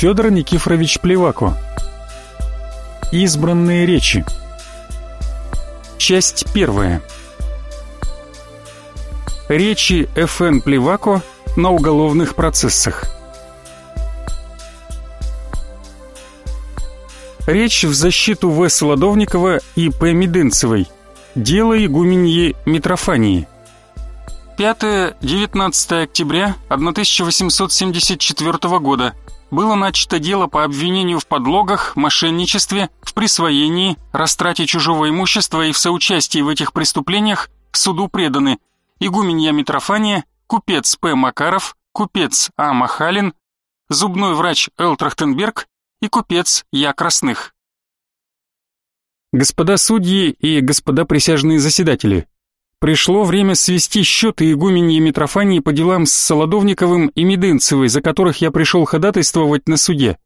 Федор Никифорович Плевако. Избранные речи. Часть первая. Речи Ф.Н. Плевако на уголовных процессах. Речь в защиту В. Солодовникова и П. Медынцевой. Дело игуменьи Митрофании. 5-19 октября 1874 года было начато дело по обвинению в подлогах, мошенничестве, в присвоении, растрате чужого имущества и в соучастии в этих преступлениях суду преданы игуменья Митрофания, купец П. Макаров, купец А. Махалин, зубной врач Л. Трахтенберг и купец Я. Красных. Господа судьи и господа присяжные заседатели, Пришло время свести счеты игуменьи Митрофании по делам с Солодовниковым и Медынцевой, за которых я пришел ходатайствовать на суде.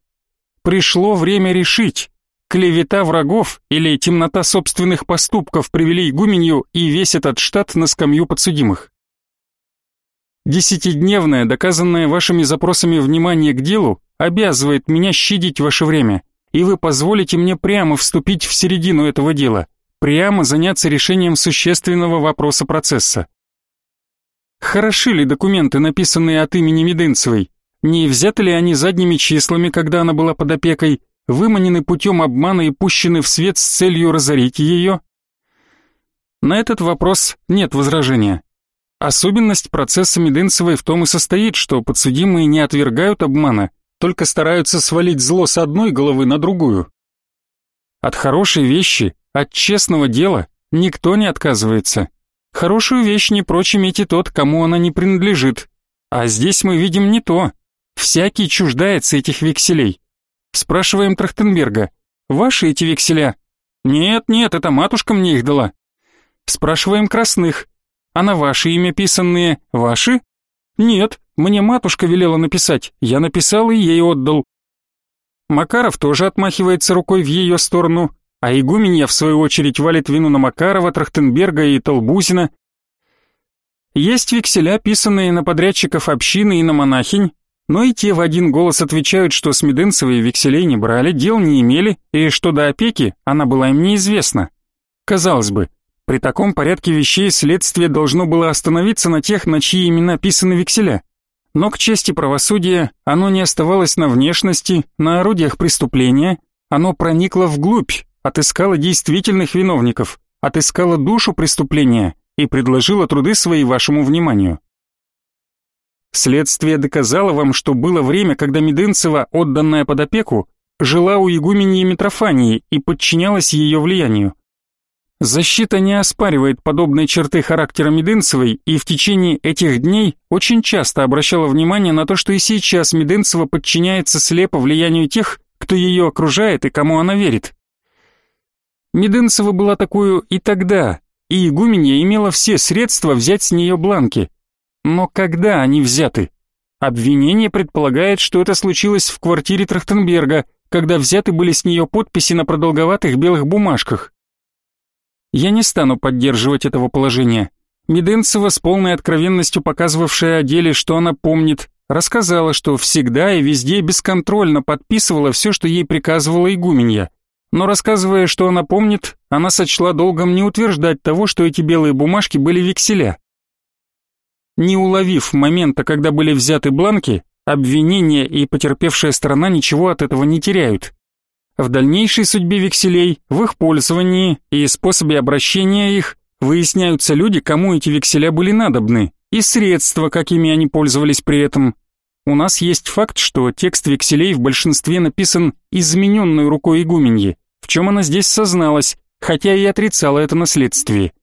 Пришло время решить, клевета врагов или темнота собственных поступков привели игуменью и весь этот штат на скамью подсудимых. Десятидневное, доказанное вашими запросами внимание к делу, обязывает меня щадить ваше время, и вы позволите мне прямо вступить в середину этого дела прямо заняться решением существенного вопроса процесса. Хороши ли документы, написанные от имени Медынцевой? Не взяты ли они задними числами, когда она была под опекой, выманены путем обмана и пущены в свет с целью разорить ее? На этот вопрос нет возражения. Особенность процесса Медынцевой в том и состоит, что подсудимые не отвергают обмана, только стараются свалить зло с одной головы на другую. От хорошей вещи от честного дела никто не отказывается. Хорошую вещь не прочь иметь и тот, кому она не принадлежит. А здесь мы видим не то. Всякий чуждается этих векселей. Спрашиваем Трахтенберга, ваши эти векселя? Нет, нет, это матушка мне их дала. Спрашиваем Красных, а на ваше имя писанные ваши? Нет, мне матушка велела написать, я написал и ей отдал. Макаров тоже отмахивается рукой в ее сторону, а игуменья, в свою очередь, валит вину на Макарова, Трахтенберга и Толбузина. Есть векселя, писанные на подрядчиков общины и на монахинь, но и те в один голос отвечают, что с Меденцевой векселей не брали, дел не имели, и что до опеки она была им неизвестна. Казалось бы, при таком порядке вещей следствие должно было остановиться на тех, на чьи имена писаны векселя. Но к чести правосудия оно не оставалось на внешности, на орудиях преступления, оно проникло вглубь, отыскала действительных виновников, отыскала душу преступления и предложила труды свои вашему вниманию. Следствие доказало вам, что было время, когда Медынцева, отданная под опеку, жила у игуменьи Митрофании и подчинялась ее влиянию. Защита не оспаривает подобные черты характера Медынцевой и в течение этих дней очень часто обращала внимание на то, что и сейчас Медынцева подчиняется слепо влиянию тех, кто ее окружает и кому она верит. Медынцева была такую и тогда, и игуменья имела все средства взять с нее бланки. Но когда они взяты? Обвинение предполагает, что это случилось в квартире Трахтенберга, когда взяты были с нее подписи на продолговатых белых бумажках. Я не стану поддерживать этого положения. Меденцева, с полной откровенностью показывавшая о деле, что она помнит, рассказала, что всегда и везде бесконтрольно подписывала все, что ей приказывала игуменья но рассказывая, что она помнит, она сочла долгом не утверждать того, что эти белые бумажки были векселя. Не уловив момента, когда были взяты бланки, обвинение и потерпевшая сторона ничего от этого не теряют. В дальнейшей судьбе векселей, в их пользовании и способе обращения их выясняются люди, кому эти векселя были надобны, и средства, какими они пользовались при этом. У нас есть факт, что текст векселей в большинстве написан измененной рукой игуменьи в чем она здесь созналась, хотя и отрицала это на следствии.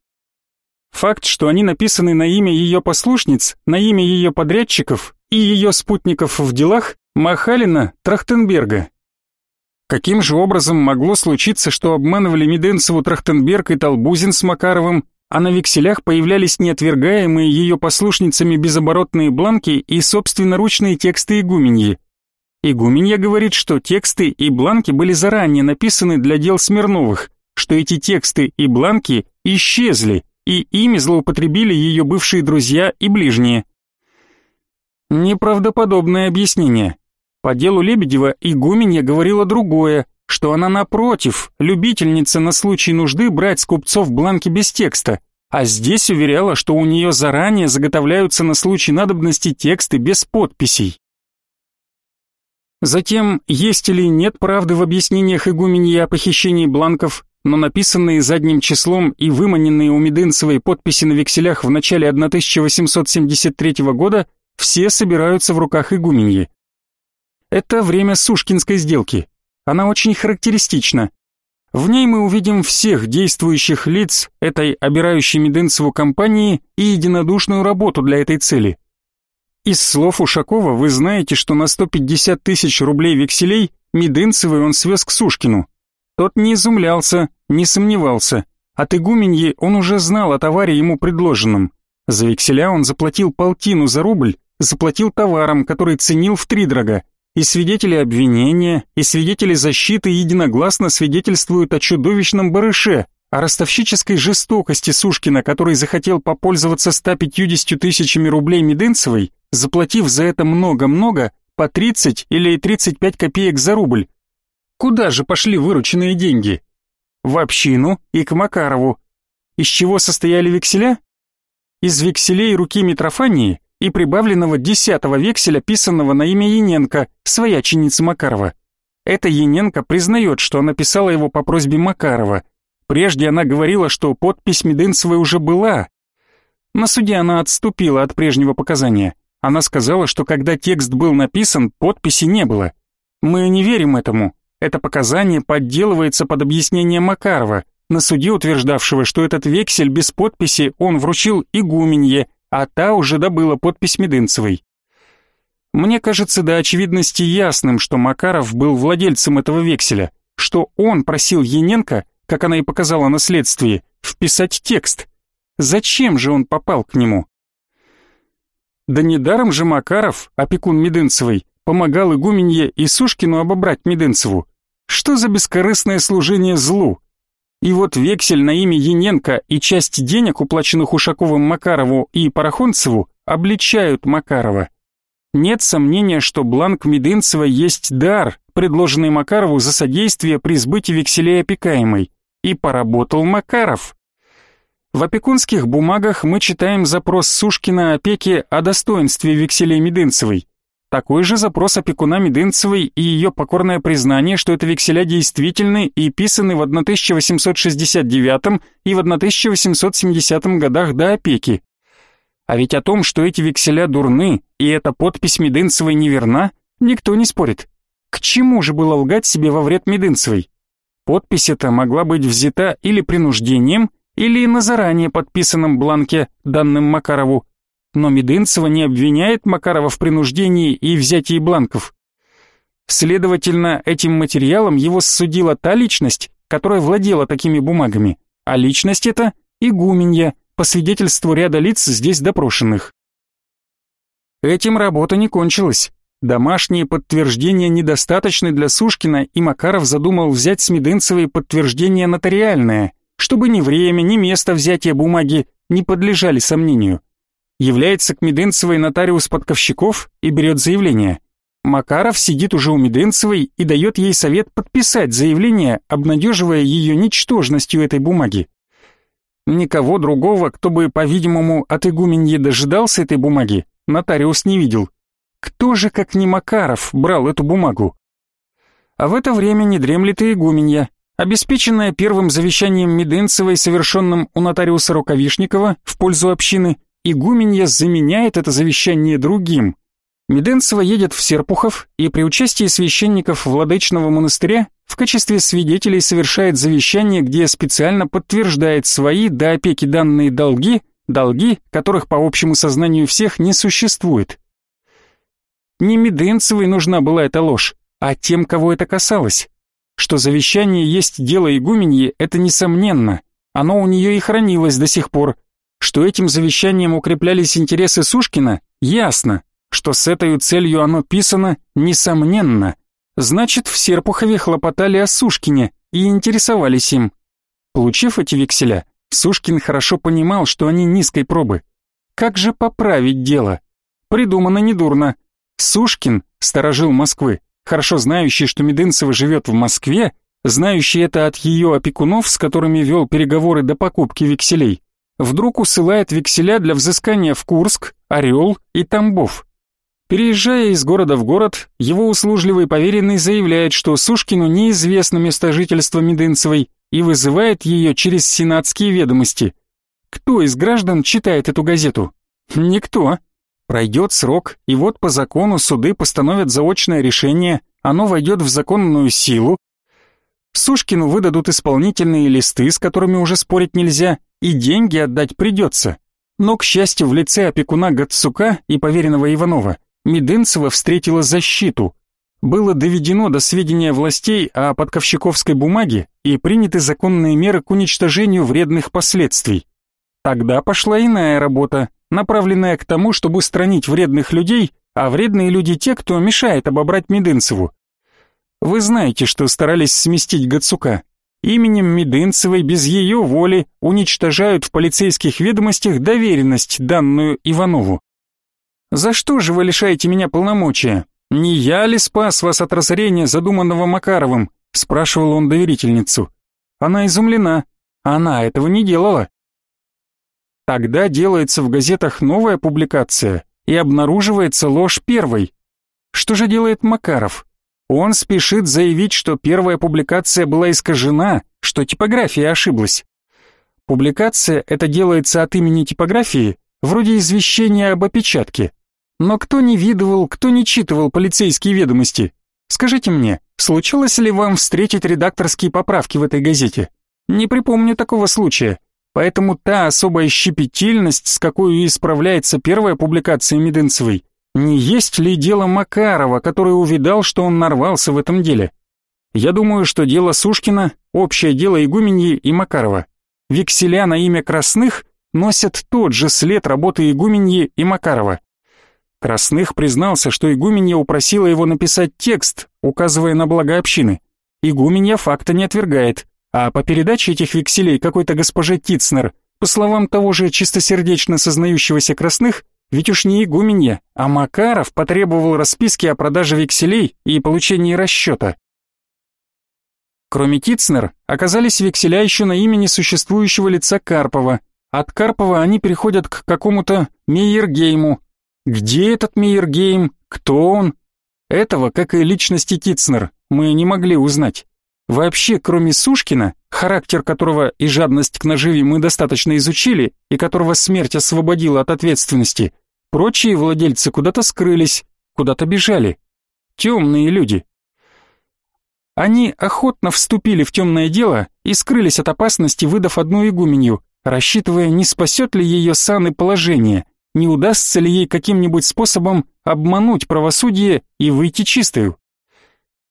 Факт, что они написаны на имя ее послушниц, на имя ее подрядчиков и ее спутников в делах Махалина Трахтенберга. Каким же образом могло случиться, что обманывали Меденцеву Трахтенберг и Толбузин с Макаровым, а на векселях появлялись неотвергаемые ее послушницами безоборотные бланки и собственноручные тексты игуменьи? Игуменья говорит, что тексты и бланки были заранее написаны для дел Смирновых, что эти тексты и бланки исчезли, и ими злоупотребили ее бывшие друзья и ближние. Неправдоподобное объяснение. По делу Лебедева игуменья говорила другое, что она напротив, любительница на случай нужды брать с купцов бланки без текста, а здесь уверяла, что у нее заранее заготовляются на случай надобности тексты без подписей. Затем, есть или нет правды в объяснениях игуменьи о похищении бланков, но написанные задним числом и выманенные у Медынцевой подписи на векселях в начале 1873 года все собираются в руках игуменьи. Это время Сушкинской сделки. Она очень характеристична. В ней мы увидим всех действующих лиц этой обирающей Медынцеву компании и единодушную работу для этой цели. Из слов Ушакова вы знаете, что на 150 тысяч рублей векселей Медынцевой он свез к Сушкину. Тот не изумлялся, не сомневался. От игуменьи он уже знал о товаре ему предложенном. За векселя он заплатил полтину за рубль, заплатил товаром, который ценил втридорога. И свидетели обвинения, и свидетели защиты единогласно свидетельствуют о чудовищном барыше, о ростовщической жестокости Сушкина, который захотел попользоваться 150 тысячами рублей Медынцевой, заплатив за это много-много, по 30 или 35 копеек за рубль. Куда же пошли вырученные деньги? В общину и к Макарову. Из чего состояли векселя? Из векселей руки Митрофании и прибавленного десятого векселя, писанного на имя Яненко, свояченицы Макарова. Эта Яненко признает, что она писала его по просьбе Макарова. Прежде она говорила, что подпись Медынцевой уже была. На суде она отступила от прежнего показания. Она сказала, что когда текст был написан, подписи не было. Мы не верим этому. Это показание подделывается под объяснение Макарова, на суде утверждавшего, что этот вексель без подписи он вручил игуменье, а та уже добыла подпись Медынцевой. Мне кажется до очевидности ясным, что Макаров был владельцем этого векселя, что он просил Ененко, как она и показала на следствии, вписать текст. Зачем же он попал к нему? Да недаром же Макаров, опекун Медынцевой, помогал игуменье и Сушкину обобрать Медынцеву. Что за бескорыстное служение злу? И вот вексель на имя Яненко и часть денег, уплаченных Ушаковым Макарову и Парахонцеву, обличают Макарова. Нет сомнения, что бланк Медынцева есть дар, предложенный Макарову за содействие при сбытии векселей опекаемой. И поработал Макаров. В опекунских бумагах мы читаем запрос Сушкина опеки о достоинстве векселей Медынцевой. Такой же запрос опекуна Медынцевой и ее покорное признание, что это векселя действительны и писаны в 1869 и в 1870 годах до опеки. А ведь о том, что эти векселя дурны и эта подпись Медынцевой неверна, никто не спорит. К чему же было лгать себе во вред Медынцевой? Подпись эта могла быть взята или принуждением, или на заранее подписанном бланке, данным Макарову, но Медынцева не обвиняет Макарова в принуждении и взятии бланков. Следовательно, этим материалом его судила та личность, которая владела такими бумагами, а личность эта – игуменья, по свидетельству ряда лиц здесь допрошенных. Этим работа не кончилась. Домашние подтверждения недостаточны для Сушкина, и Макаров задумал взять с Медынцевой подтверждение нотариальное, чтобы ни время, ни место взятия бумаги не подлежали сомнению. Является к Медынцевой нотариус Подковщиков и берет заявление. Макаров сидит уже у Медынцевой и дает ей совет подписать заявление, обнадеживая ее ничтожностью этой бумаги. Никого другого, кто бы, по-видимому, от игуменьи дожидался этой бумаги, нотариус не видел. Кто же, как не Макаров, брал эту бумагу? А в это время не дремлет и игуменья, обеспеченная первым завещанием Медынцевой, совершенным у нотариуса Рукавишникова в пользу общины, игуменья заменяет это завещание другим. Меденцева едет в Серпухов и при участии священников Владычного монастыря в качестве свидетелей совершает завещание, где специально подтверждает свои до опеки данные долги, долги, которых по общему сознанию всех не существует. Не Меденцевой нужна была эта ложь, а тем, кого это касалось. Что завещание есть дело игуменьи, это несомненно. Оно у нее и хранилось до сих пор, что этим завещанием укреплялись интересы Сушкина, ясно. Что с этой целью оно писано, несомненно. Значит, в Серпухове хлопотали о Сушкине и интересовались им. Получив эти векселя, Сушкин хорошо понимал, что они низкой пробы. Как же поправить дело? Придумано недурно. Сушкин сторожил Москвы, хорошо знающий, что Медынцева живет в Москве, знающий это от ее опекунов, с которыми вел переговоры до покупки векселей, вдруг усылает векселя для взыскания в Курск, Орел и Тамбов. Переезжая из города в город, его услужливый поверенный заявляет, что Сушкину неизвестно место жительства Медынцевой и вызывает ее через сенатские ведомости. Кто из граждан читает эту газету? Никто. Пройдет срок, и вот по закону суды постановят заочное решение, оно войдет в законную силу. Сушкину выдадут исполнительные листы, с которыми уже спорить нельзя, и деньги отдать придется. Но, к счастью, в лице опекуна Гацука и поверенного Иванова, Медынцева встретила защиту. Было доведено до сведения властей о подковщиковской бумаге и приняты законные меры к уничтожению вредных последствий. Тогда пошла иная работа, направленная к тому, чтобы устранить вредных людей, а вредные люди те, кто мешает обобрать Медынцеву. Вы знаете, что старались сместить Гацука. Именем Медынцевой без ее воли уничтожают в полицейских ведомостях доверенность, данную Иванову. За что же вы лишаете меня полномочия? Не я ли спас вас от разорения, задуманного Макаровым? спрашивал он доверительницу. Она изумлена. Она этого не делала. Тогда делается в газетах новая публикация и обнаруживается ложь первой. Что же делает Макаров? Он спешит заявить, что первая публикация была искажена, что типография ошиблась. Публикация это делается от имени типографии, вроде извещения об опечатке. Но кто не видывал, кто не читывал полицейские ведомости? Скажите мне, случалось ли вам встретить редакторские поправки в этой газете? Не припомню такого случая. Поэтому та особая щепетильность, с какой исправляется первая публикация Медынцевой, не есть ли дело Макарова, который увидал, что он нарвался в этом деле? Я думаю, что дело Сушкина – общее дело Игуменьи и Макарова. Векселя на имя Красных носят тот же след работы Игуменьи и Макарова. Красных признался, что Игуменья упросила его написать текст, указывая на благо общины. Игуменья факта не отвергает, а по передаче этих векселей какой-то госпоже Тицнер, по словам того же чистосердечно сознающегося Красных, ведь уж не игуменья, а Макаров потребовал расписки о продаже векселей и получении расчета. Кроме Тицнер, оказались векселя еще на имени существующего лица Карпова. От Карпова они переходят к какому-то Мейергейму. Где этот Мейергейм? Кто он? Этого, как и личности Тицнер, мы не могли узнать. Вообще, кроме Сушкина, характер которого и жадность к наживе мы достаточно изучили, и которого смерть освободила от ответственности, прочие владельцы куда-то скрылись, куда-то бежали. Темные люди. Они охотно вступили в темное дело и скрылись от опасности, выдав одну игуменью, рассчитывая, не спасет ли ее сан и положение, не удастся ли ей каким-нибудь способом обмануть правосудие и выйти чистою.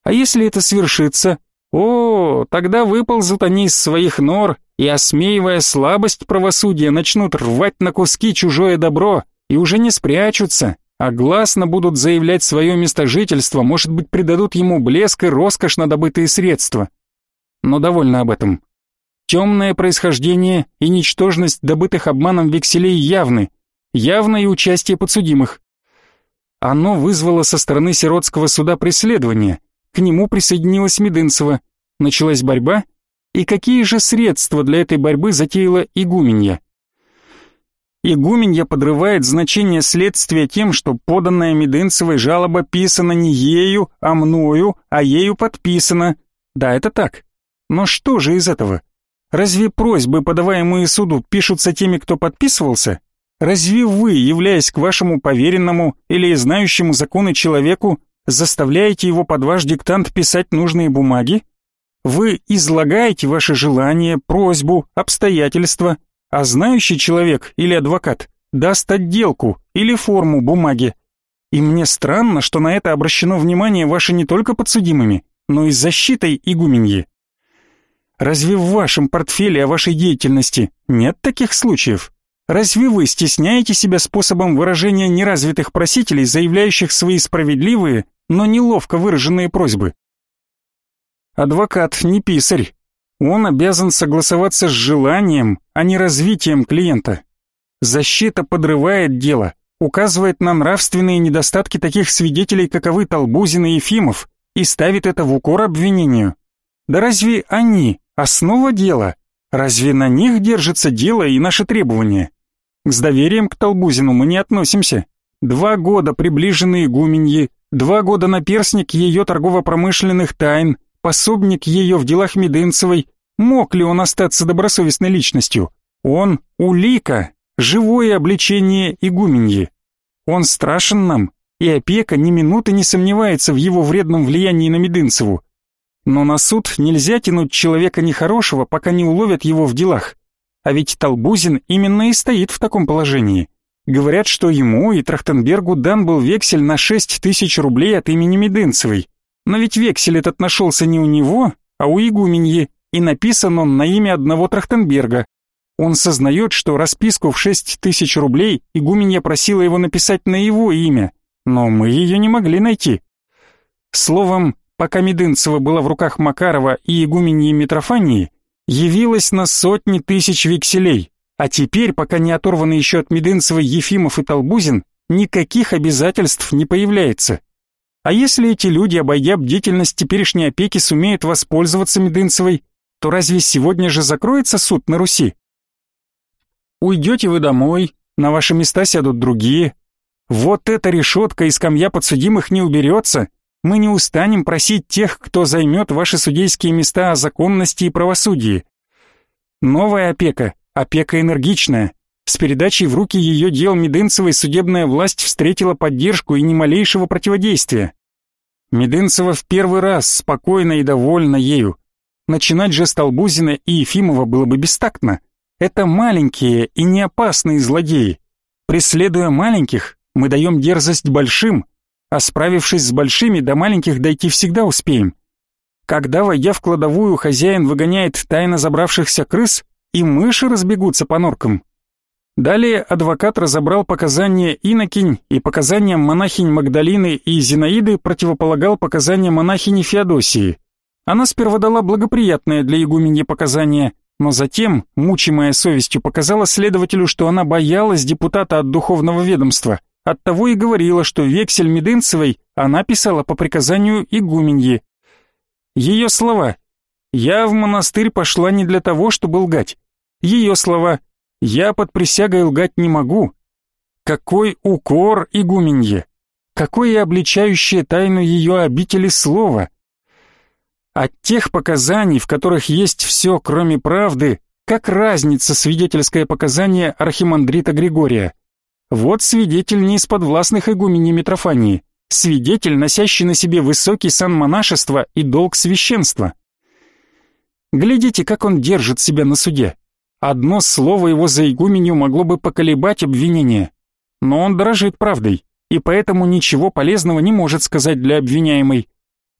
А если это свершится, о, тогда выползут они из своих нор и, осмеивая слабость правосудия, начнут рвать на куски чужое добро и уже не спрячутся, а гласно будут заявлять свое место жительства, может быть, придадут ему блеск и роскошь на добытые средства. Но довольно об этом. Темное происхождение и ничтожность добытых обманом векселей явны, явно и участие подсудимых. Оно вызвало со стороны сиротского суда преследование – к нему присоединилась Медынцева. Началась борьба, и какие же средства для этой борьбы затеяла игуменья? Игуменья подрывает значение следствия тем, что поданная Медынцевой жалоба писана не ею, а мною, а ею подписана. Да, это так. Но что же из этого? Разве просьбы, подаваемые суду, пишутся теми, кто подписывался? Разве вы, являясь к вашему поверенному или знающему законы человеку, заставляете его под ваш диктант писать нужные бумаги? Вы излагаете ваши желания, просьбу, обстоятельства, а знающий человек или адвокат даст отделку или форму бумаги. И мне странно, что на это обращено внимание ваше не только подсудимыми, но и защитой игуменьи. Разве в вашем портфеле о вашей деятельности нет таких случаев? Разве вы стесняете себя способом выражения неразвитых просителей, заявляющих свои справедливые, но неловко выраженные просьбы? Адвокат не писарь. Он обязан согласоваться с желанием, а не развитием клиента. Защита подрывает дело, указывает на нравственные недостатки таких свидетелей, каковы Толбузин и Ефимов, и ставит это в укор обвинению. Да разве они основа дела? Разве на них держится дело и наши требования? С доверием к Толбузину мы не относимся. Два года приближенные игуменьи, два года наперсник ее торгово-промышленных тайн, пособник ее в делах Медынцевой. Мог ли он остаться добросовестной личностью? Он — улика, живое обличение игуменьи. Он страшен нам, и опека ни минуты не сомневается в его вредном влиянии на Медынцеву. Но на суд нельзя тянуть человека нехорошего, пока не уловят его в делах. А ведь Толбузин именно и стоит в таком положении. Говорят, что ему и Трахтенбергу дан был вексель на 6 тысяч рублей от имени Медынцевой. Но ведь вексель этот нашелся не у него, а у игуменьи, и написан он на имя одного Трахтенберга. Он сознает, что расписку в 6 тысяч рублей игуменья просила его написать на его имя, но мы ее не могли найти. Словом, пока Медынцева была в руках Макарова и игуменьи Митрофании, явилась на сотни тысяч векселей, а теперь, пока не оторваны еще от Медынцевой Ефимов и Толбузин, никаких обязательств не появляется. А если эти люди, обойдя бдительность теперешней опеки, сумеют воспользоваться Медынцевой, то разве сегодня же закроется суд на Руси? Уйдете вы домой, на ваши места сядут другие. Вот эта решетка и скамья подсудимых не уберется, мы не устанем просить тех, кто займет ваши судейские места о законности и правосудии. Новая опека, опека энергичная. С передачей в руки ее дел Медынцевой судебная власть встретила поддержку и ни малейшего противодействия. Медынцева в первый раз спокойно и довольна ею. Начинать же с Толбузина и Ефимова было бы бестактно. Это маленькие и не опасные злодеи. Преследуя маленьких, мы даем дерзость большим, а справившись с большими, до маленьких дойти всегда успеем. Когда, войдя в кладовую, хозяин выгоняет тайно забравшихся крыс, и мыши разбегутся по норкам. Далее адвокат разобрал показания инокинь и показания монахинь Магдалины и Зинаиды противополагал показания монахини Феодосии. Она сперва дала благоприятное для игуменья показания, но затем, мучимая совестью, показала следователю, что она боялась депутата от духовного ведомства – Оттого и говорила, что вексель Медынцевой она писала по приказанию игуменьи. Ее слова «Я в монастырь пошла не для того, чтобы лгать». Ее слова «Я под присягой лгать не могу». Какой укор игуменье! Какое обличающее тайну ее обители слово! От тех показаний, в которых есть все, кроме правды, как разница свидетельское показание архимандрита Григория – вот свидетель не из подвластных игумени Митрофании, свидетель, носящий на себе высокий сан монашества и долг священства. Глядите, как он держит себя на суде. Одно слово его за игуменью могло бы поколебать обвинение. Но он дорожит правдой, и поэтому ничего полезного не может сказать для обвиняемой.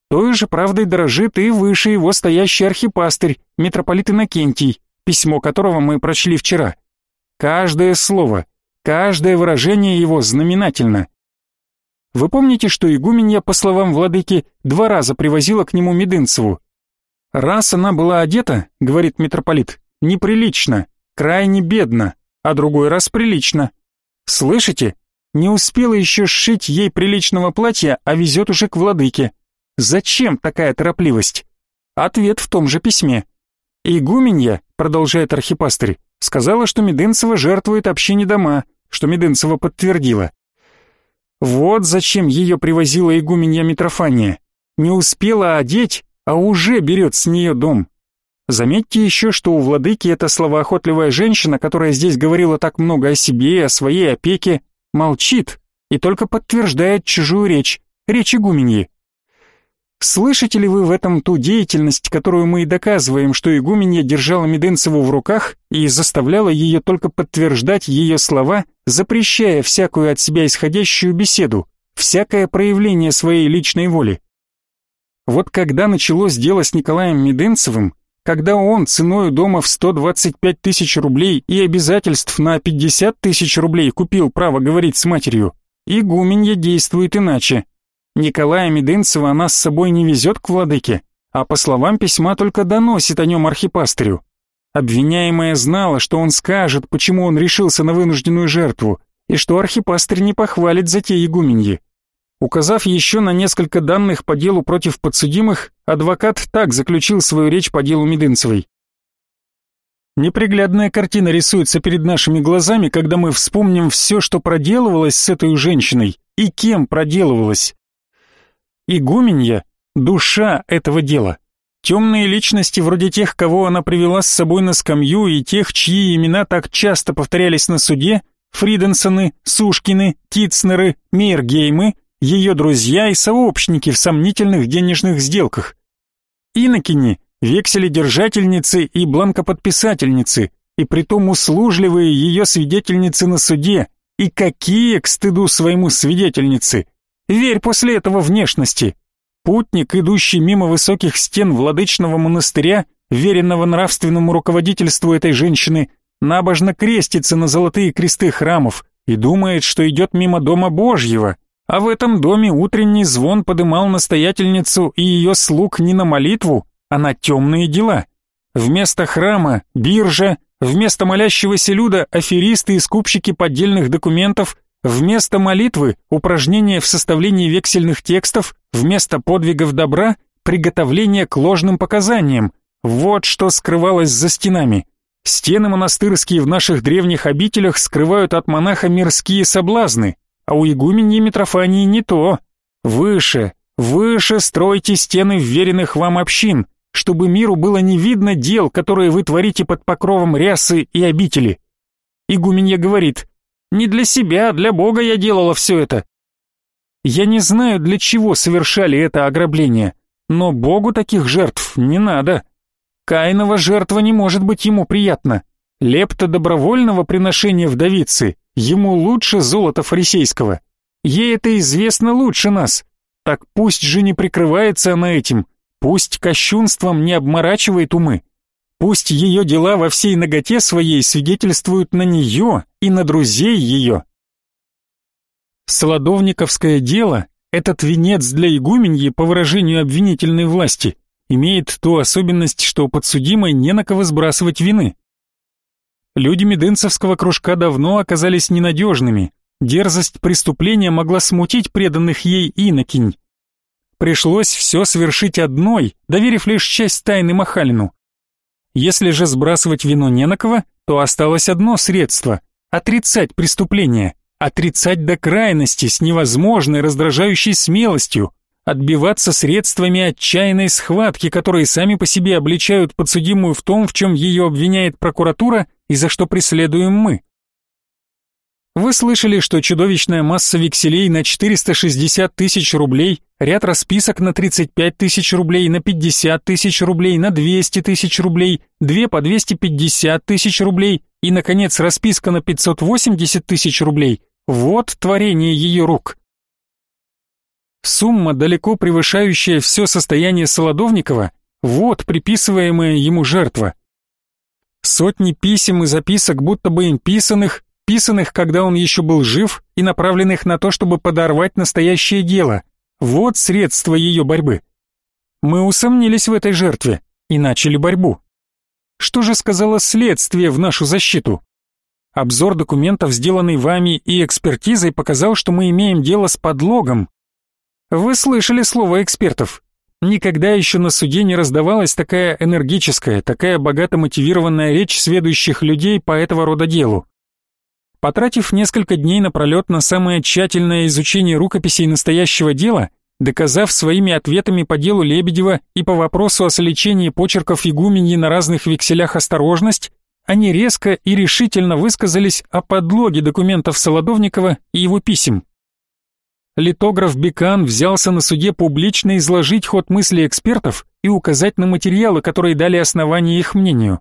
Той же правдой дорожит и выше его стоящий архипастырь, митрополит Иннокентий, письмо которого мы прочли вчера. Каждое слово, Каждое выражение его знаменательно. Вы помните, что игуменья, по словам владыки, два раза привозила к нему Медынцеву? Раз она была одета, говорит митрополит, неприлично, крайне бедно, а другой раз прилично. Слышите? Не успела еще сшить ей приличного платья, а везет уже к владыке. Зачем такая торопливость? Ответ в том же письме. Игуменья, продолжает архипастырь, сказала, что Медынцева жертвует общине дома, что Медынцева подтвердила. Вот зачем ее привозила игуменья Митрофания. Не успела одеть, а уже берет с нее дом. Заметьте еще, что у владыки эта словоохотливая женщина, которая здесь говорила так много о себе и о своей опеке, молчит и только подтверждает чужую речь, речь игуменьи. Слышите ли вы в этом ту деятельность, которую мы и доказываем, что игуменья держала Меденцеву в руках и заставляла ее только подтверждать ее слова, запрещая всякую от себя исходящую беседу, всякое проявление своей личной воли? Вот когда началось дело с Николаем Меденцевым, когда он ценою дома в 125 тысяч рублей и обязательств на 50 тысяч рублей купил право говорить с матерью, игуменья действует иначе. Николая Медынцева она с собой не везет к владыке, а по словам письма только доносит о нем архипастырю. Обвиняемая знала, что он скажет, почему он решился на вынужденную жертву, и что архипастырь не похвалит за те игуменьи. Указав еще на несколько данных по делу против подсудимых, адвокат так заключил свою речь по делу Медынцевой. Неприглядная картина рисуется перед нашими глазами, когда мы вспомним все, что проделывалось с этой женщиной и кем проделывалось. Игуменья — душа этого дела. Темные личности вроде тех, кого она привела с собой на скамью, и тех, чьи имена так часто повторялись на суде, Фриденсоны, Сушкины, Китцнеры, Мейергеймы, ее друзья и сообщники в сомнительных денежных сделках. Инокини, векселедержательницы и бланкоподписательницы, и притом услужливые ее свидетельницы на суде, и какие, к стыду своему свидетельницы. Верь после этого внешности. Путник, идущий мимо высоких стен владычного монастыря, веренного нравственному руководительству этой женщины, набожно крестится на золотые кресты храмов и думает, что идет мимо дома Божьего, а в этом доме утренний звон подымал настоятельницу и ее слуг не на молитву, а на темные дела. Вместо храма – биржа, вместо молящегося люда – аферисты и скупщики поддельных документов, вместо молитвы – упражнения в составлении вексельных текстов, вместо подвигов добра – приготовление к ложным показаниям. Вот что скрывалось за стенами. Стены монастырские в наших древних обителях скрывают от монаха мирские соблазны, а у игуменьи Митрофании не то. Выше, выше стройте стены вверенных вам общин, чтобы миру было не видно дел, которые вы творите под покровом рясы и обители. Игуменья говорит, не для себя, а для Бога я делала все это. Я не знаю, для чего совершали это ограбление, но Богу таких жертв не надо. Каинова жертва не может быть ему приятна. Лепта добровольного приношения вдовицы Ему лучше золота фарисейского. Ей это известно лучше нас. Так пусть же не прикрывается она этим, пусть кощунством не обморачивает умы. Пусть ее дела во всей ноготе своей свидетельствуют на нее и на друзей ее. Солодовниковское дело, этот венец для игуменьи, по выражению обвинительной власти, имеет ту особенность, что подсудимой не на кого сбрасывать вины. Люди Медынцевского кружка давно оказались ненадежными. Дерзость преступления могла смутить преданных ей инокинь. Пришлось все совершить одной, доверив лишь часть тайны Махалину. Если же сбрасывать вину не на кого, то осталось одно средство – отрицать преступление, отрицать до крайности с невозможной раздражающей смелостью, отбиваться средствами отчаянной схватки, которые сами по себе обличают подсудимую в том, в чем ее обвиняет прокуратура и за что преследуем мы. Вы слышали, что чудовищная масса векселей на 460 тысяч рублей, ряд расписок на 35 тысяч рублей, на 50 тысяч рублей, на 200 тысяч рублей, две по 250 тысяч рублей и, наконец, расписка на 580 тысяч рублей. Вот творение ее рук. Сумма, далеко превышающая все состояние Солодовникова, вот приписываемая ему жертва. Сотни писем и записок, будто бы им писанных, писанных, когда он еще был жив, и направленных на то, чтобы подорвать настоящее дело. Вот средство ее борьбы. Мы усомнились в этой жертве и начали борьбу. Что же сказало следствие в нашу защиту? Обзор документов, сделанный вами и экспертизой, показал, что мы имеем дело с подлогом, вы слышали слово экспертов. Никогда еще на суде не раздавалась такая энергическая, такая богато мотивированная речь сведущих людей по этого рода делу. Потратив несколько дней напролет на самое тщательное изучение рукописей настоящего дела, доказав своими ответами по делу Лебедева и по вопросу о солечении почерков игуменьи на разных векселях осторожность, они резко и решительно высказались о подлоге документов Солодовникова и его писем. Литограф Бекан взялся на суде публично изложить ход мысли экспертов и указать на материалы, которые дали основание их мнению.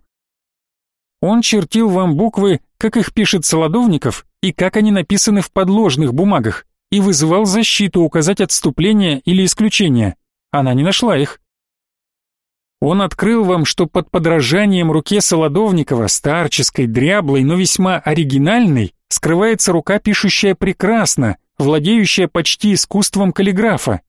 Он чертил вам буквы, как их пишет Солодовников, и как они написаны в подложных бумагах, и вызывал защиту указать отступление или исключение. Она не нашла их. Он открыл вам, что под подражанием руке Солодовникова, старческой, дряблой, но весьма оригинальной, скрывается рука, пишущая прекрасно, владеющая почти искусством каллиграфа.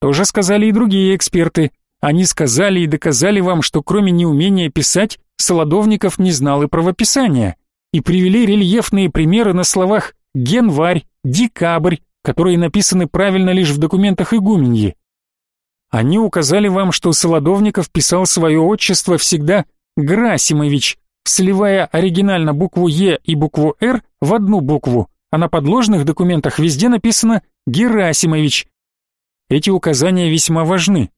Тоже сказали и другие эксперты. Они сказали и доказали вам, что кроме неумения писать, Солодовников не знал и правописания. И привели рельефные примеры на словах «генварь», «декабрь», которые написаны правильно лишь в документах игуменьи. Они указали вам, что Солодовников писал свое отчество всегда Грасимович, сливая оригинально букву «Е» и букву «Р» в одну букву, а на подложных документах везде написано «Герасимович». Эти указания весьма важны.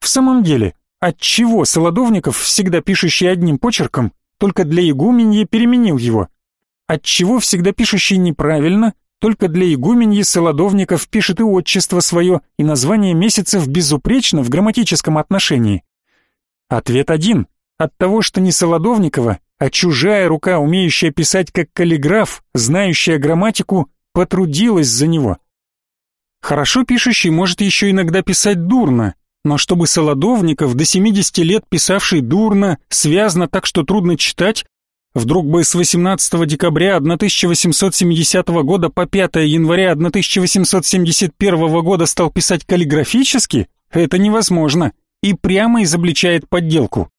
В самом деле, отчего Солодовников, всегда пишущий одним почерком, только для игуменьи переменил его? Отчего всегда пишущий неправильно, только для игуменьи Солодовников пишет и отчество свое, и название месяцев безупречно в грамматическом отношении? Ответ один. От того, что не Солодовникова, а чужая рука, умеющая писать как каллиграф, знающая грамматику, потрудилась за него. Хорошо пишущий может еще иногда писать дурно, но чтобы Солодовников, до 70 лет писавший дурно, связно так, что трудно читать, вдруг бы с 18 декабря 1870 года по 5 января 1871 года стал писать каллиграфически, это невозможно и прямо изобличает подделку.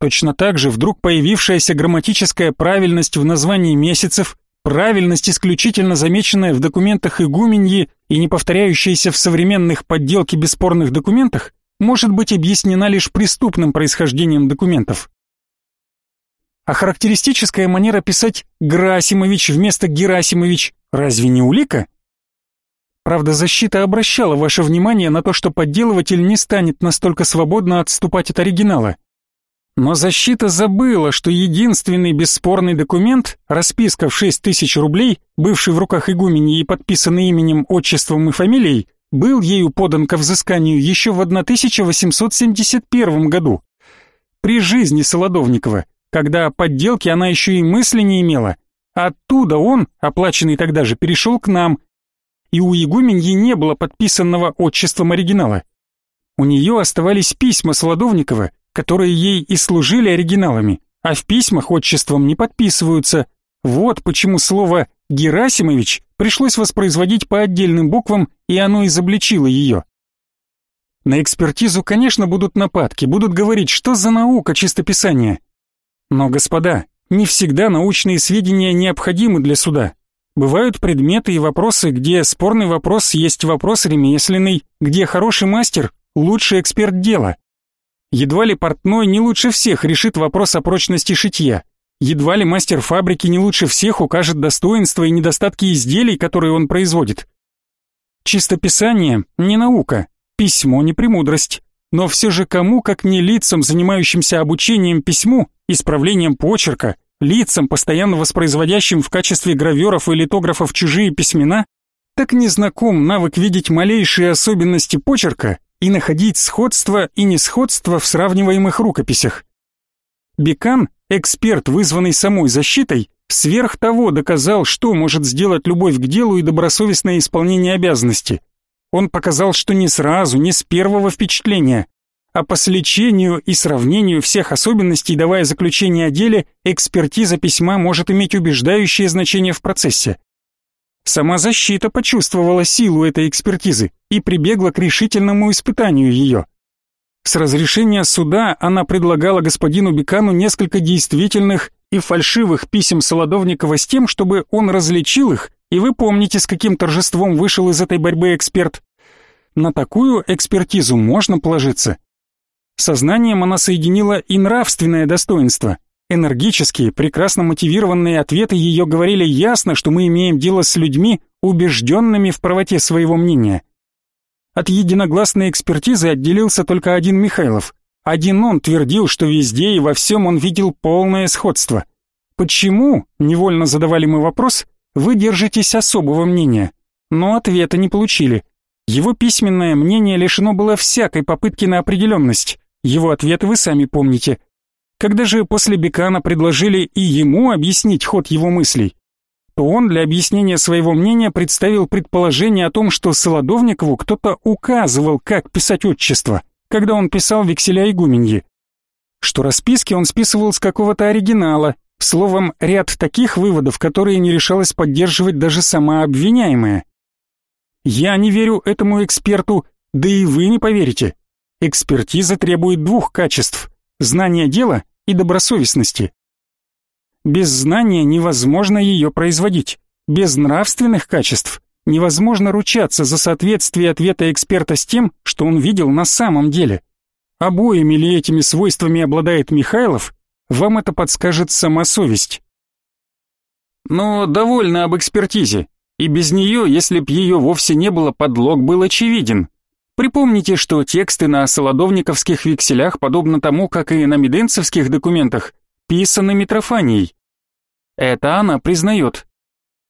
Точно так же вдруг появившаяся грамматическая правильность в названии месяцев, правильность, исключительно замеченная в документах игуменьи и не повторяющаяся в современных подделке бесспорных документах, может быть объяснена лишь преступным происхождением документов. А характеристическая манера писать «Грасимович» вместо «Герасимович» разве не улика? Правда, защита обращала ваше внимание на то, что подделыватель не станет настолько свободно отступать от оригинала. Но защита забыла, что единственный бесспорный документ, расписка в 6 тысяч рублей, бывший в руках игумени и подписанный именем, отчеством и фамилией, был ею подан ко взысканию еще в 1871 году. При жизни Солодовникова, когда о подделке она еще и мысли не имела. Оттуда он, оплаченный тогда же, перешел к нам, и у игуменьи не было подписанного отчеством оригинала. У нее оставались письма Солодовникова, которые ей и служили оригиналами, а в письмах отчеством не подписываются. Вот почему слово «Герасимович» пришлось воспроизводить по отдельным буквам, и оно изобличило ее. На экспертизу, конечно, будут нападки, будут говорить, что за наука чистописания. Но, господа, не всегда научные сведения необходимы для суда. Бывают предметы и вопросы, где спорный вопрос есть вопрос ремесленный, где хороший мастер – лучший эксперт дела. Едва ли портной не лучше всех решит вопрос о прочности шитья. Едва ли мастер фабрики не лучше всех укажет достоинства и недостатки изделий, которые он производит. Чистописание – не наука, письмо – не премудрость. Но все же кому, как не лицам, занимающимся обучением письму, исправлением почерка, лицам, постоянно воспроизводящим в качестве граверов и литографов чужие письмена, так не знаком навык видеть малейшие особенности почерка и находить сходство и несходство в сравниваемых рукописях. Бекан, эксперт, вызванный самой защитой, сверх того доказал, что может сделать любовь к делу и добросовестное исполнение обязанности. Он показал, что не сразу, не с первого впечатления, а по сличению и сравнению всех особенностей, давая заключение о деле, экспертиза письма может иметь убеждающее значение в процессе. Сама защита почувствовала силу этой экспертизы и прибегла к решительному испытанию ее. С разрешения суда она предлагала господину Бекану несколько действительных и фальшивых писем Солодовникова с тем, чтобы он различил их, и вы помните, с каким торжеством вышел из этой борьбы эксперт. На такую экспертизу можно положиться. Сознанием она соединила и нравственное достоинство – Энергические, прекрасно мотивированные ответы ее говорили ясно, что мы имеем дело с людьми, убежденными в правоте своего мнения. От единогласной экспертизы отделился только один Михайлов. Один он твердил, что везде и во всем он видел полное сходство. Почему, невольно задавали мы вопрос, вы держитесь особого мнения? Но ответа не получили. Его письменное мнение лишено было всякой попытки на определенность. Его ответы вы сами помните – когда же после Бекана предложили и ему объяснить ход его мыслей, то он для объяснения своего мнения представил предположение о том, что Солодовникову кто-то указывал, как писать отчество, когда он писал векселя игуменьи. Что расписки он списывал с какого-то оригинала, словом, ряд таких выводов, которые не решалась поддерживать даже сама обвиняемая. Я не верю этому эксперту, да и вы не поверите. Экспертиза требует двух качеств – знания дела и добросовестности. Без знания невозможно ее производить. Без нравственных качеств невозможно ручаться за соответствие ответа эксперта с тем, что он видел на самом деле. Обоими ли этими свойствами обладает Михайлов, вам это подскажет сама совесть. Но довольно об экспертизе, и без нее, если б ее вовсе не было, подлог был очевиден. Припомните, что тексты на солодовниковских векселях, подобно тому, как и на меденцевских документах, писаны Митрофанией. Это она признает.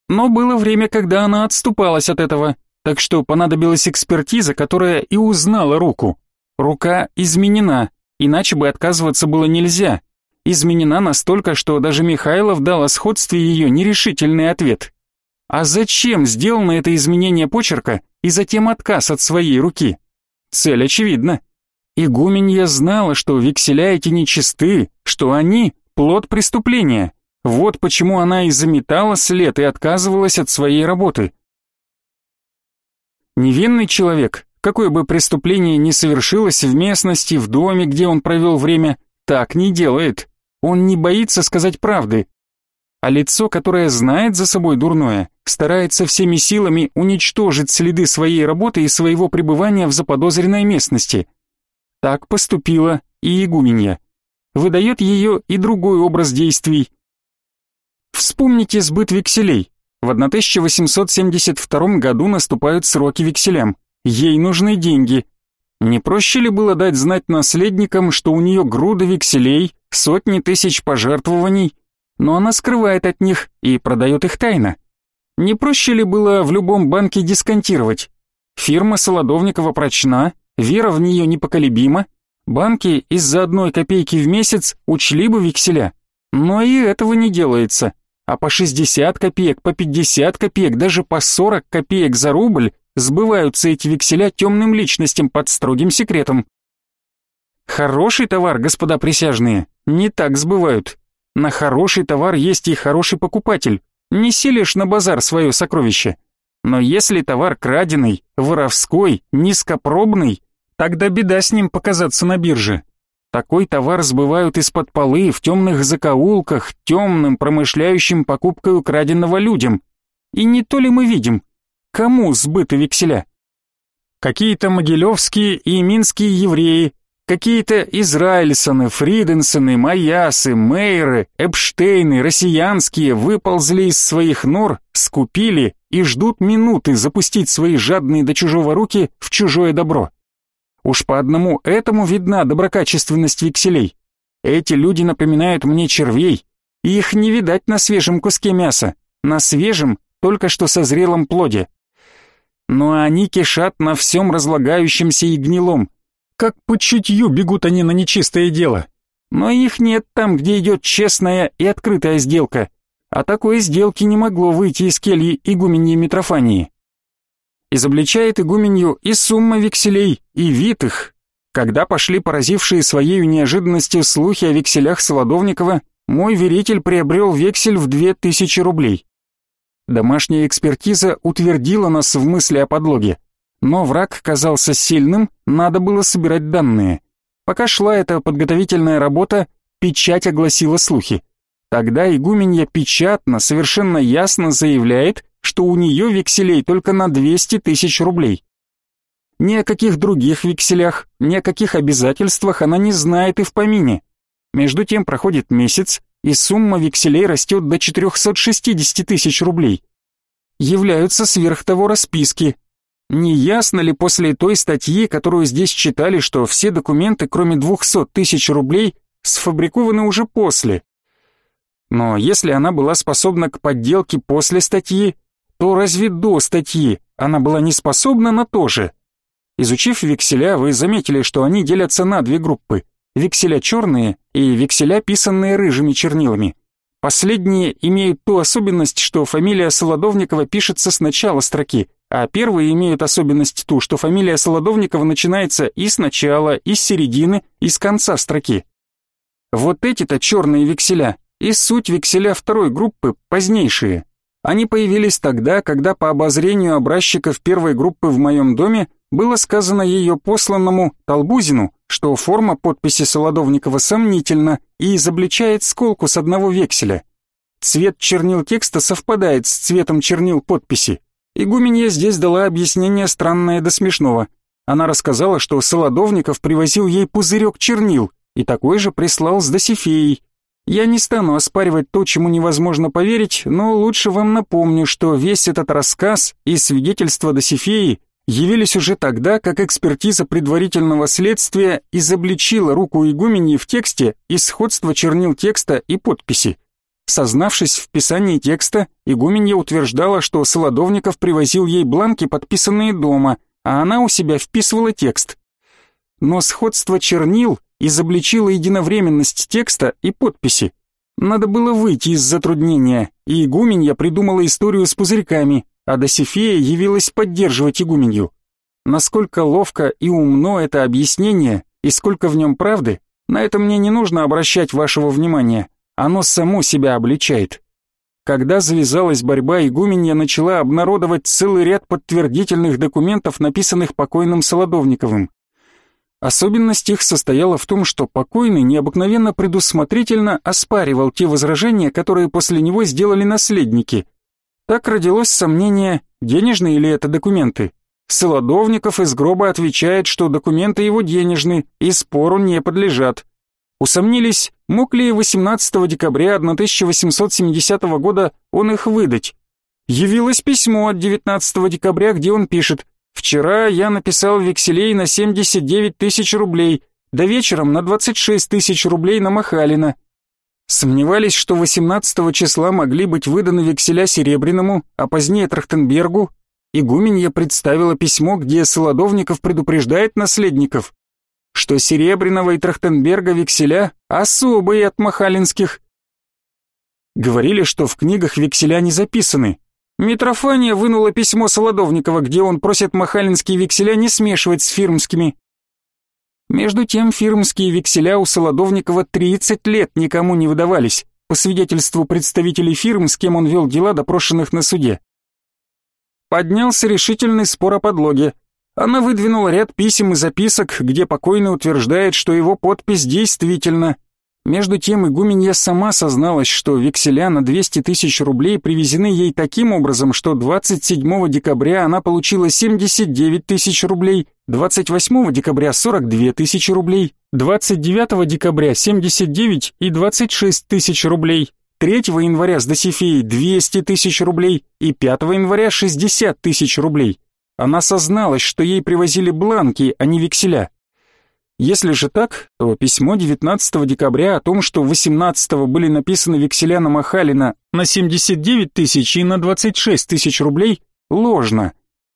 Но было время, когда она отступалась от этого, так что понадобилась экспертиза, которая и узнала руку. Рука изменена, иначе бы отказываться было нельзя. Изменена настолько, что даже Михайлов дал о сходстве ее нерешительный ответ. А зачем сделано это изменение почерка и затем отказ от своей руки? Цель очевидна. Игуменья знала, что векселя эти нечисты, что они — плод преступления. Вот почему она и заметала след и отказывалась от своей работы. Невинный человек, какое бы преступление ни совершилось в местности, в доме, где он провел время, так не делает. Он не боится сказать правды. А лицо, которое знает за собой дурное, старается всеми силами уничтожить следы своей работы и своего пребывания в заподозренной местности. Так поступила и игуменья. Выдает ее и другой образ действий, Вспомните сбыт векселей. В 1872 году наступают сроки векселям. Ей нужны деньги. Не проще ли было дать знать наследникам, что у нее груды векселей, сотни тысяч пожертвований, но она скрывает от них и продает их тайно? Не проще ли было в любом банке дисконтировать? Фирма Солодовникова прочна, вера в нее непоколебима, банки из-за одной копейки в месяц учли бы векселя. Но и этого не делается а по 60 копеек, по 50 копеек, даже по 40 копеек за рубль сбываются эти векселя темным личностям под строгим секретом. Хороший товар, господа присяжные, не так сбывают. На хороший товар есть и хороший покупатель. Не селишь на базар свое сокровище. Но если товар краденый, воровской, низкопробный, тогда беда с ним показаться на бирже. Такой товар сбывают из-под полы в темных закоулках, темным, промышляющим покупкой украденного людям. И не то ли мы видим, кому сбыты векселя? Какие-то могилевские и минские евреи, какие-то Израильсоны, Фриденсоны, Маясы, Мейеры, Эпштейны, россиянские выползли из своих нор, скупили и ждут минуты запустить свои жадные до чужого руки в чужое добро. Уж по одному этому видна доброкачественность векселей. Эти люди напоминают мне червей, и их не видать на свежем куске мяса, на свежем, только что созрелом плоде. Но они кишат на всем разлагающемся и гнилом. Как по чутью бегут они на нечистое дело. Но их нет там, где идет честная и открытая сделка. А такой сделки не могло выйти из кельи игуменьи Митрофании изобличает игуменью и сумма векселей, и вид их. Когда пошли поразившие своей неожиданностью слухи о векселях Солодовникова, мой веритель приобрел вексель в две тысячи рублей. Домашняя экспертиза утвердила нас в мысли о подлоге, но враг казался сильным, надо было собирать данные. Пока шла эта подготовительная работа, печать огласила слухи. Тогда игуменья печатно, совершенно ясно заявляет, что у нее векселей только на 200 тысяч рублей. Ни о каких других векселях, ни о каких обязательствах она не знает и в помине. Между тем проходит месяц, и сумма векселей растет до 460 тысяч рублей. Являются сверх того расписки. Не ясно ли после той статьи, которую здесь читали, что все документы, кроме 200 тысяч рублей, сфабрикованы уже после? Но если она была способна к подделке после статьи, то разве до статьи она была не способна на то же? Изучив векселя, вы заметили, что они делятся на две группы. Векселя черные и векселя, писанные рыжими чернилами. Последние имеют ту особенность, что фамилия Солодовникова пишется с начала строки, а первые имеют особенность ту, что фамилия Солодовникова начинается и с начала, и с середины, и с конца строки. Вот эти-то черные векселя, и суть векселя второй группы, позднейшие. Они появились тогда, когда по обозрению образчиков первой группы в моем доме было сказано ее посланному Толбузину, что форма подписи Солодовникова сомнительна и изобличает сколку с одного векселя. Цвет чернил текста совпадает с цветом чернил подписи. Игуменья здесь дала объяснение странное до смешного. Она рассказала, что Солодовников привозил ей пузырек чернил и такой же прислал с Досифеей. Я не стану оспаривать то, чему невозможно поверить, но лучше вам напомню, что весь этот рассказ и свидетельство Досифеи явились уже тогда, как экспертиза предварительного следствия изобличила руку игуменьи в тексте и сходство чернил текста и подписи. Сознавшись в писании текста, игуменья утверждала, что Солодовников привозил ей бланки, подписанные дома, а она у себя вписывала текст. Но сходство чернил изобличило единовременность текста и подписи. Надо было выйти из затруднения, и игуменья придумала историю с пузырьками, а Досифея явилась поддерживать игуменью. Насколько ловко и умно это объяснение, и сколько в нем правды, на это мне не нужно обращать вашего внимания, оно само себя обличает. Когда завязалась борьба, игуменья начала обнародовать целый ряд подтвердительных документов, написанных покойным Солодовниковым. Особенность их состояла в том, что покойный необыкновенно предусмотрительно оспаривал те возражения, которые после него сделали наследники – так родилось сомнение, денежные ли это документы. Солодовников из гроба отвечает, что документы его денежны и спору не подлежат. Усомнились, мог ли 18 декабря 1870 года он их выдать. Явилось письмо от 19 декабря, где он пишет «Вчера я написал векселей на 79 тысяч рублей, до вечером на 26 тысяч рублей на Махалина, Сомневались, что 18 числа могли быть выданы векселя Серебряному, а позднее Трахтенбергу. Игуменья представила письмо, где Солодовников предупреждает наследников, что Серебряного и Трахтенберга векселя особые от махалинских. Говорили, что в книгах векселя не записаны. Митрофания вынула письмо Солодовникова, где он просит махалинские векселя не смешивать с фирмскими. Между тем фирмские векселя у Солодовникова 30 лет никому не выдавались, по свидетельству представителей фирм, с кем он вел дела, допрошенных на суде. Поднялся решительный спор о подлоге. Она выдвинула ряд писем и записок, где покойный утверждает, что его подпись действительно между тем игуменья сама созналась, что векселя на 200 тысяч рублей привезены ей таким образом, что 27 декабря она получила 79 тысяч рублей, 28 декабря 42 тысячи рублей, 29 декабря 79 и 26 тысяч рублей, 3 января с Досифеей 200 тысяч рублей и 5 января 60 тысяч рублей. Она созналась, что ей привозили бланки, а не векселя. Если же так, то письмо 19 декабря о том, что 18 были написаны векселя на Махалина на 79 тысяч и на 26 тысяч рублей, ложно.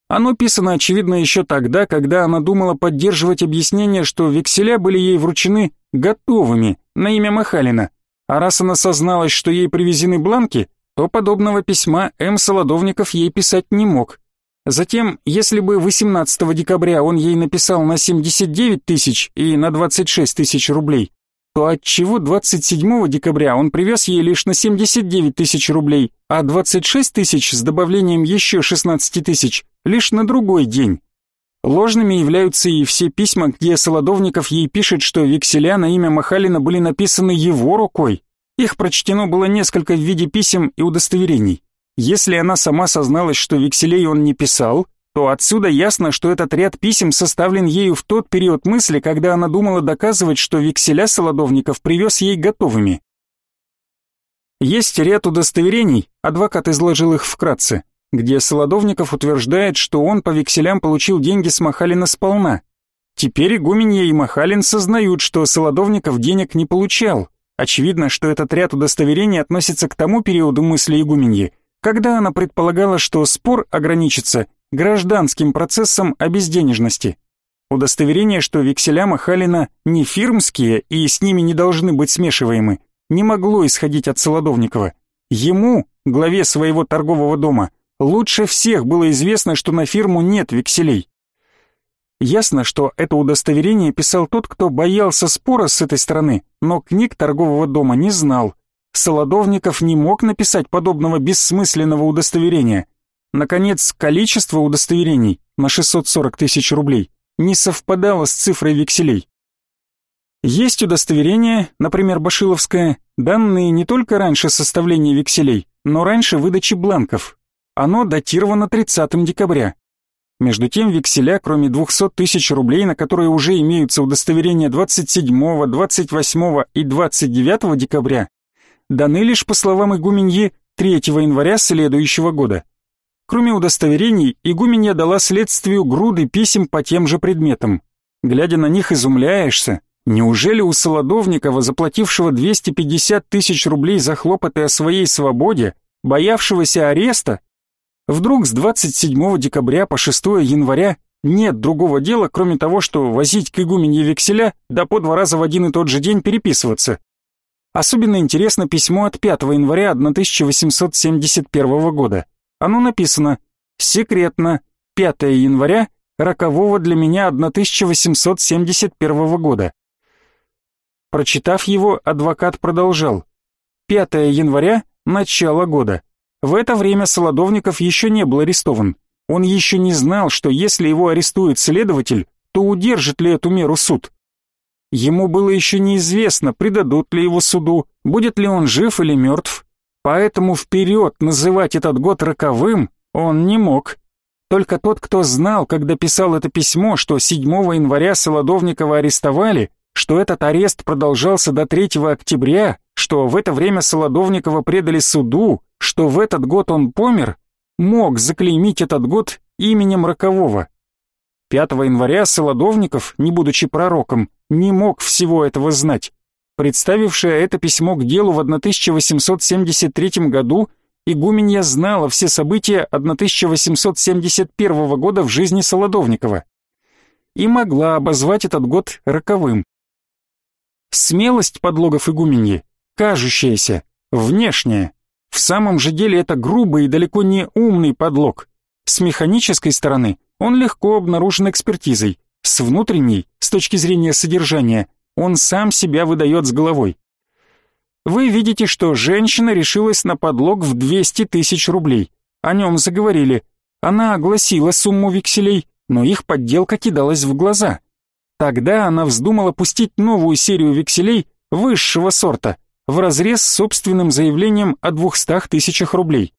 Оно писано, очевидно, еще тогда, когда она думала поддерживать объяснение, что векселя были ей вручены готовыми на имя Махалина. А раз она созналась, что ей привезены бланки, то подобного письма М. Солодовников ей писать не мог. Затем, если бы 18 декабря он ей написал на 79 тысяч и на 26 тысяч рублей, то отчего 27 декабря он привез ей лишь на 79 тысяч рублей, а 26 тысяч с добавлением еще 16 тысяч лишь на другой день? Ложными являются и все письма, где Солодовников ей пишет, что векселя на имя Махалина были написаны его рукой. Их прочтено было несколько в виде писем и удостоверений. Если она сама созналась, что векселей он не писал, то отсюда ясно, что этот ряд писем составлен ею в тот период мысли, когда она думала доказывать, что векселя Солодовников привез ей готовыми. Есть ряд удостоверений, адвокат изложил их вкратце, где Солодовников утверждает, что он по векселям получил деньги с Махалина сполна. Теперь игуменья и Махалин сознают, что Солодовников денег не получал. Очевидно, что этот ряд удостоверений относится к тому периоду мысли игуменьи, когда она предполагала, что спор ограничится гражданским процессом обезденежности. Удостоверение, что векселя Махалина не фирмские и с ними не должны быть смешиваемы, не могло исходить от Солодовникова. Ему, главе своего торгового дома, лучше всех было известно, что на фирму нет векселей. Ясно, что это удостоверение писал тот, кто боялся спора с этой стороны, но книг торгового дома не знал, Солодовников не мог написать подобного бессмысленного удостоверения. Наконец, количество удостоверений на 640 тысяч рублей не совпадало с цифрой векселей. Есть удостоверения, например, Башиловское, данные не только раньше составления векселей, но раньше выдачи бланков. Оно датировано 30 декабря. Между тем векселя, кроме 200 тысяч рублей, на которые уже имеются удостоверения 27, 28 и 29 декабря, даны лишь, по словам игуменьи, 3 января следующего года. Кроме удостоверений, игуменья дала следствию груды писем по тем же предметам. Глядя на них, изумляешься. Неужели у Солодовникова, заплатившего 250 тысяч рублей за хлопоты о своей свободе, боявшегося ареста, Вдруг с 27 декабря по 6 января нет другого дела, кроме того, что возить к игуменье векселя, да по два раза в один и тот же день переписываться. Особенно интересно письмо от 5 января 1871 года. Оно написано «Секретно, 5 января, рокового для меня 1871 года». Прочитав его, адвокат продолжал. 5 января, начало года. В это время Солодовников еще не был арестован. Он еще не знал, что если его арестует следователь, то удержит ли эту меру суд. Ему было еще неизвестно, предадут ли его суду, будет ли он жив или мертв. Поэтому вперед называть этот год роковым он не мог. Только тот, кто знал, когда писал это письмо, что 7 января Солодовникова арестовали, что этот арест продолжался до 3 октября, что в это время Солодовникова предали суду, что в этот год он помер, мог заклеймить этот год именем рокового. 5 января Солодовников, не будучи пророком, не мог всего этого знать. Представившая это письмо к делу в 1873 году, игуменья знала все события 1871 года в жизни Солодовникова и могла обозвать этот год роковым. Смелость подлогов игуменьи, кажущаяся, внешняя, в самом же деле это грубый и далеко не умный подлог. С механической стороны он легко обнаружен экспертизой, с внутренней, с точки зрения содержания, он сам себя выдает с головой. Вы видите, что женщина решилась на подлог в 200 тысяч рублей. О нем заговорили. Она огласила сумму векселей, но их подделка кидалась в глаза. Тогда она вздумала пустить новую серию векселей высшего сорта, вразрез с собственным заявлением о двухстах тысячах рублей.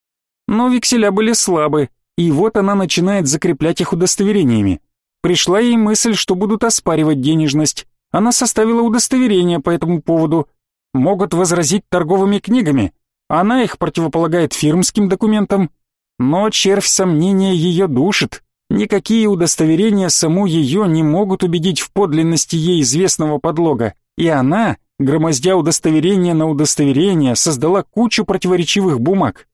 Но векселя были слабы, и вот она начинает закреплять их удостоверениями. Пришла ей мысль, что будут оспаривать денежность. Она составила удостоверение по этому поводу. Могут возразить торговыми книгами. Она их противополагает фирмским документам. Но червь сомнения ее душит. Никакие удостоверения саму ее не могут убедить в подлинности ей известного подлога. И она, громоздя удостоверение на удостоверение, создала кучу противоречивых бумаг.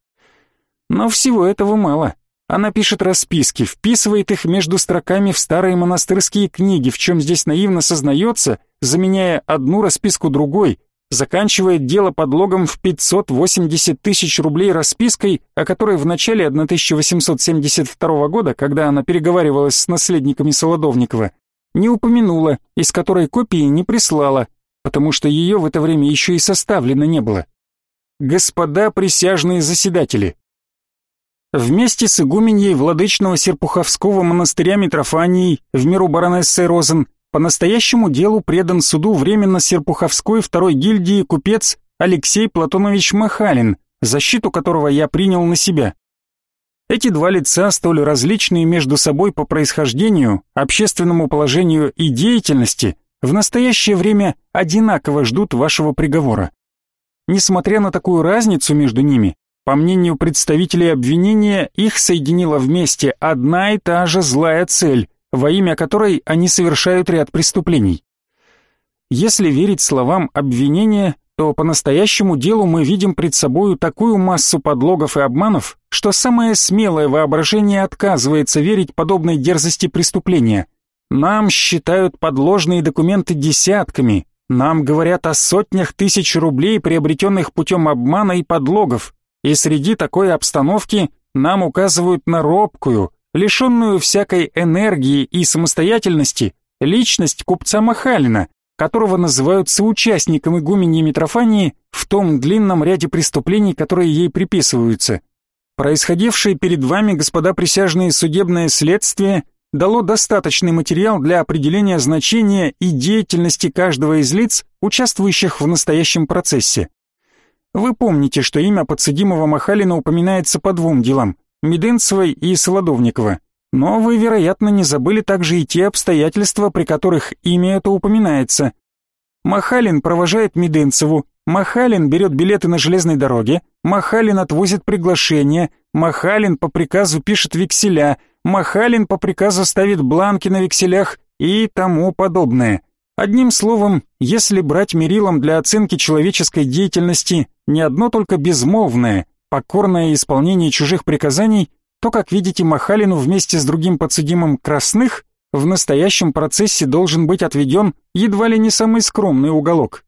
Но всего этого мало. Она пишет расписки, вписывает их между строками в старые монастырские книги, в чем здесь наивно сознается, заменяя одну расписку другой, заканчивает дело подлогом в 580 тысяч рублей распиской, о которой в начале 1872 года, когда она переговаривалась с наследниками Солодовникова, не упомянула, из которой копии не прислала, потому что ее в это время еще и составлено не было. Господа присяжные заседатели, вместе с игуменьей владычного Серпуховского монастыря Митрофанией в миру баронессы Розен по настоящему делу предан суду временно Серпуховской второй гильдии купец Алексей Платонович Махалин, защиту которого я принял на себя. Эти два лица, столь различные между собой по происхождению, общественному положению и деятельности, в настоящее время одинаково ждут вашего приговора. Несмотря на такую разницу между ними, по мнению представителей обвинения, их соединила вместе одна и та же злая цель, во имя которой они совершают ряд преступлений. Если верить словам обвинения, то по настоящему делу мы видим пред собою такую массу подлогов и обманов, что самое смелое воображение отказывается верить подобной дерзости преступления. Нам считают подложные документы десятками, нам говорят о сотнях тысяч рублей, приобретенных путем обмана и подлогов, и среди такой обстановки нам указывают на робкую, лишенную всякой энергии и самостоятельности, личность купца Махалина, которого называют соучастником игуменьи Митрофании в том длинном ряде преступлений, которые ей приписываются. Происходившее перед вами, господа присяжные, судебное следствие дало достаточный материал для определения значения и деятельности каждого из лиц, участвующих в настоящем процессе. Вы помните, что имя подсудимого Махалина упоминается по двум делам – Меденцевой и Солодовникова. Но вы, вероятно, не забыли также и те обстоятельства, при которых имя это упоминается. Махалин провожает Меденцеву, Махалин берет билеты на железной дороге, Махалин отвозит приглашение, Махалин по приказу пишет векселя, Махалин по приказу ставит бланки на векселях и тому подобное. Одним словом, если брать мерилом для оценки человеческой деятельности не одно только безмолвное, покорное исполнение чужих приказаний, то, как видите, Махалину вместе с другим подсудимым Красных в настоящем процессе должен быть отведен едва ли не самый скромный уголок.